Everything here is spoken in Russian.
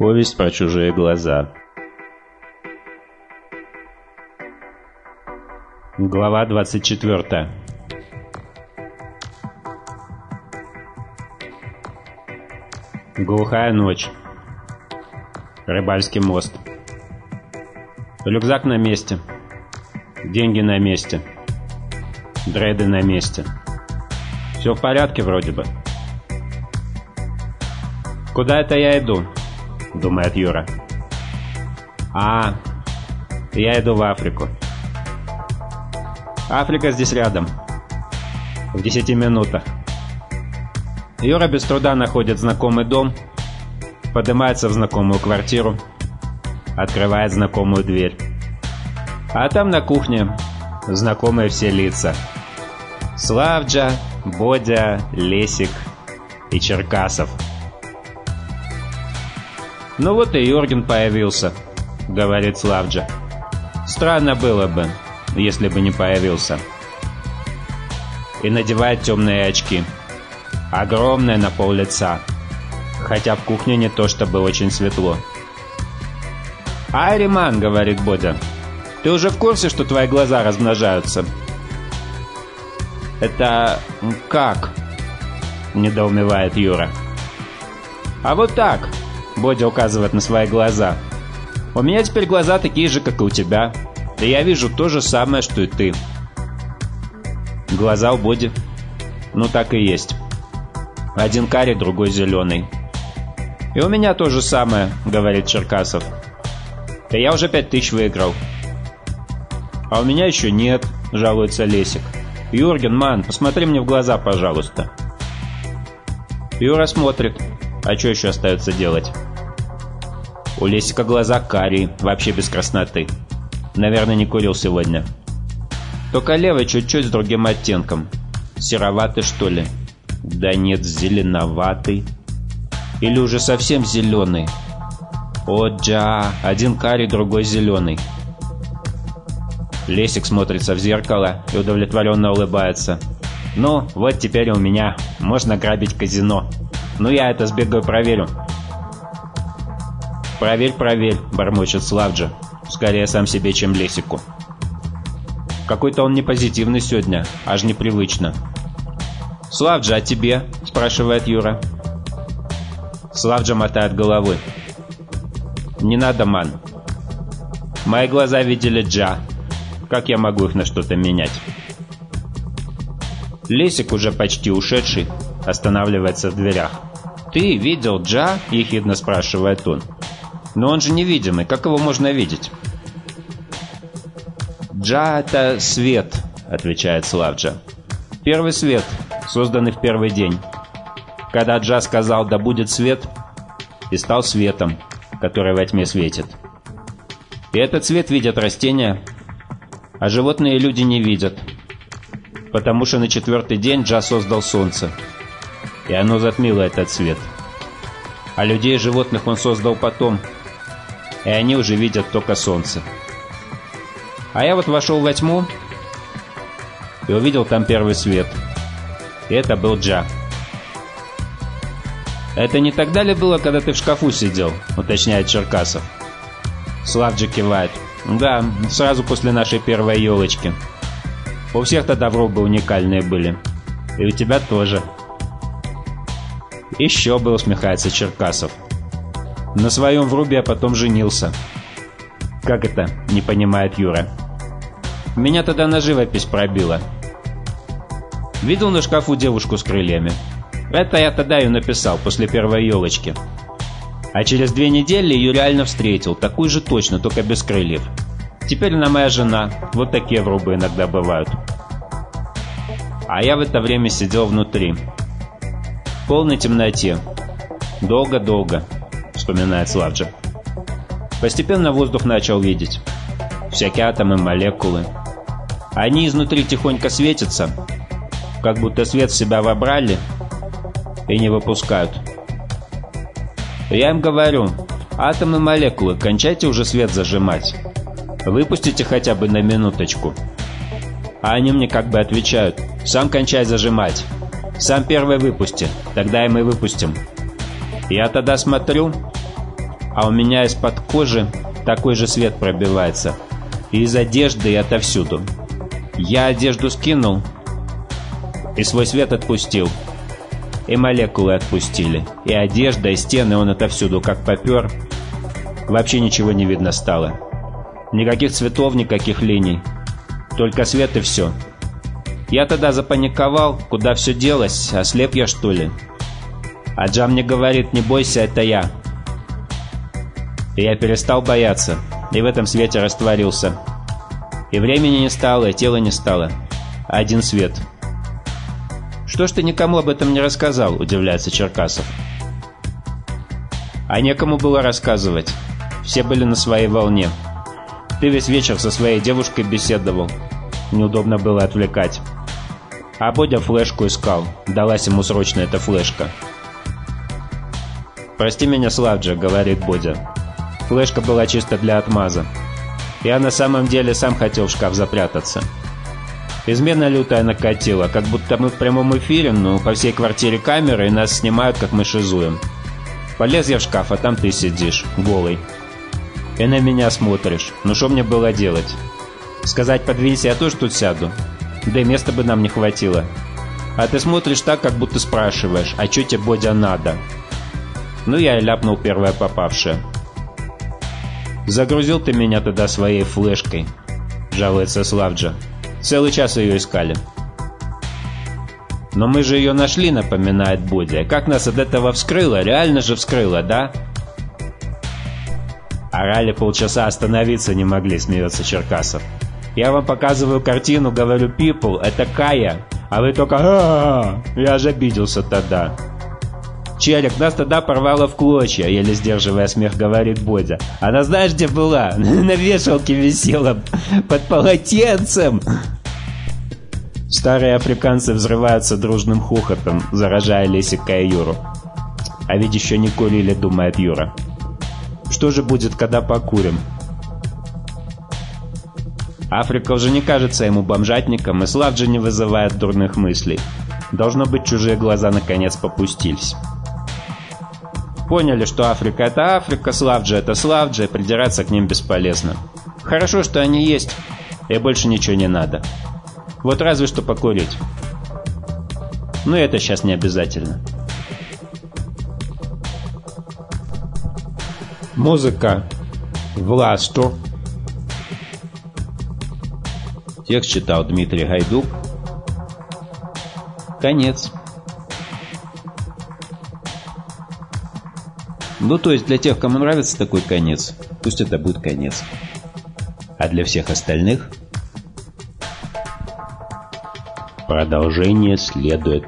Повесть про чужие глаза. Глава 24. Глухая ночь. Рыбальский мост. Рюкзак на месте. Деньги на месте. Дреды на месте. Все в порядке вроде бы. Куда это я иду? Думает Юра. А, я иду в Африку. Африка здесь рядом. В десяти минутах. Юра без труда находит знакомый дом, поднимается в знакомую квартиру, открывает знакомую дверь. А там на кухне знакомые все лица. Славджа, Бодя, Лесик и Черкасов. «Ну вот и Йорген появился», — говорит Славджа. «Странно было бы, если бы не появился». И надевает темные очки. Огромное на пол лица. Хотя в кухне не то чтобы очень светло. «Айриман», — говорит Бодя, — «ты уже в курсе, что твои глаза размножаются?» «Это как?» — недоумевает Юра. «А вот так!» — Бодя указывает на свои глаза. «У меня теперь глаза такие же, как и у тебя. И я вижу то же самое, что и ты». Глаза у Боди. Ну так и есть. Один карий, другой зеленый. «И у меня то же самое», — говорит Черкасов. «Да я уже пять тысяч выиграл». «А у меня еще нет», — жалуется Лесик. «Юрген, ман, посмотри мне в глаза, пожалуйста». Юра смотрит. А что еще остается делать? У Лесика глаза карие, вообще без красноты. Наверное, не курил сегодня. Только левый чуть-чуть с другим оттенком. Сероватый, что ли? Да нет, зеленоватый. Или уже совсем зеленый. О, джа, один карий, другой зеленый. Лесик смотрится в зеркало и удовлетворенно улыбается. «Ну, вот теперь у меня. Можно грабить казино. Ну, я это сбегаю проверю». «Проверь, проверь», — бормочет Славджа. Скорее сам себе, чем Лесику. Какой-то он непозитивный сегодня, аж непривычно. «Славджа, а тебе?» — спрашивает Юра. Славджа мотает головой. «Не надо, ман. Мои глаза видели Джа. Как я могу их на что-то менять?» Лесик, уже почти ушедший, останавливается в дверях. «Ты видел Джа?» — ехидно спрашивает он. «Но он же невидимый, как его можно видеть?» «Джа — это свет», — отвечает Славджа. «Первый свет, созданный в первый день. Когда Джа сказал «да будет свет», и стал светом, который во тьме светит. И этот свет видят растения, а животные и люди не видят, потому что на четвертый день Джа создал солнце, и оно затмило этот свет. А людей и животных он создал потом, и они уже видят только солнце. А я вот вошел во тьму и увидел там первый свет. И это был Джа. «Это не тогда ли было, когда ты в шкафу сидел?» — уточняет Черкасов. Славджи кивает. «Да, сразу после нашей первой елочки. У всех тогда врубы уникальные были. И у тебя тоже». «Еще бы», — усмехается Черкасов. «На своем врубе я потом женился». «Как это?» — не понимает Юра. «Меня тогда на живопись пробило. Видел на шкафу девушку с крыльями?» Это я тогда ее написал, после первой елочки. А через две недели ее реально встретил, такую же точно, только без крыльев. Теперь она моя жена, вот такие врубы иногда бывают. А я в это время сидел внутри. В полной темноте. Долго-долго, вспоминает Славджа. Постепенно воздух начал видеть. Всякие атомы, молекулы. Они изнутри тихонько светятся, как будто свет в себя вобрали и не выпускают. Я им говорю, атомы молекулы, кончайте уже свет зажимать. Выпустите хотя бы на минуточку. А они мне как бы отвечают, сам кончай зажимать. Сам первый выпусти, тогда и мы выпустим. Я тогда смотрю, а у меня из-под кожи такой же свет пробивается. И из одежды, и отовсюду. Я одежду скинул и свой свет отпустил. И молекулы отпустили. И одежда, и стены, он отовсюду как попер. Вообще ничего не видно стало. Никаких цветов, никаких линий. Только свет и все. Я тогда запаниковал, куда все делось, ослеп я что ли? А Джам мне говорит, не бойся, это я. И я перестал бояться, и в этом свете растворился. И времени не стало, и тела не стало. Один свет. «Что ж ты никому об этом не рассказал?» – удивляется Черкасов. А некому было рассказывать. Все были на своей волне. Ты весь вечер со своей девушкой беседовал. Неудобно было отвлекать. А Бодя флешку искал. Далась ему срочно эта флешка. «Прости меня, Славджа», — говорит Бодя. Флешка была чисто для отмаза. Я на самом деле сам хотел в шкаф запрятаться. Измена лютая накатила, как будто мы в прямом эфире, но по всей квартире камеры и нас снимают, как мы шизуем. Полез я в шкаф, а там ты сидишь, голый. И на меня смотришь. Ну что мне было делать? Сказать, подвинься, я тоже тут сяду. Да и места бы нам не хватило. А ты смотришь так, как будто спрашиваешь, а что тебе, Бодя, надо? Ну, я ляпнул первое попавшее. «Загрузил ты меня тогда своей флешкой», — жалуется Славджа. «Целый час ее искали». «Но мы же ее нашли», — напоминает Бодя. «Как нас от этого вскрыло? Реально же вскрыло, да?» Орали полчаса, остановиться не могли, смеется Черкасов. Я вам показываю картину, говорю, people, это Кая, а вы только -а Я же обиделся тогда. Челик, нас тогда порвало в клочья, еле сдерживая смех, говорит Бодя. Она знаешь, где была? На вешалке висела под полотенцем. Старые африканцы взрываются дружным хохотом, заражая Лесика и Юру. А ведь еще не курили, думает Юра. Что же будет, когда покурим? Африка уже не кажется ему бомжатником, и Славджи не вызывает дурных мыслей. Должно быть, чужие глаза наконец попустились. Поняли, что Африка это Африка, Славджи это Славджи, придираться к ним бесполезно. Хорошо, что они есть, и больше ничего не надо. Вот разве что покурить. Но это сейчас не обязательно. Музыка. Власту. Текст читал Дмитрий Гайдук. Конец. Ну, то есть для тех, кому нравится такой конец, пусть это будет конец. А для всех остальных продолжение следует.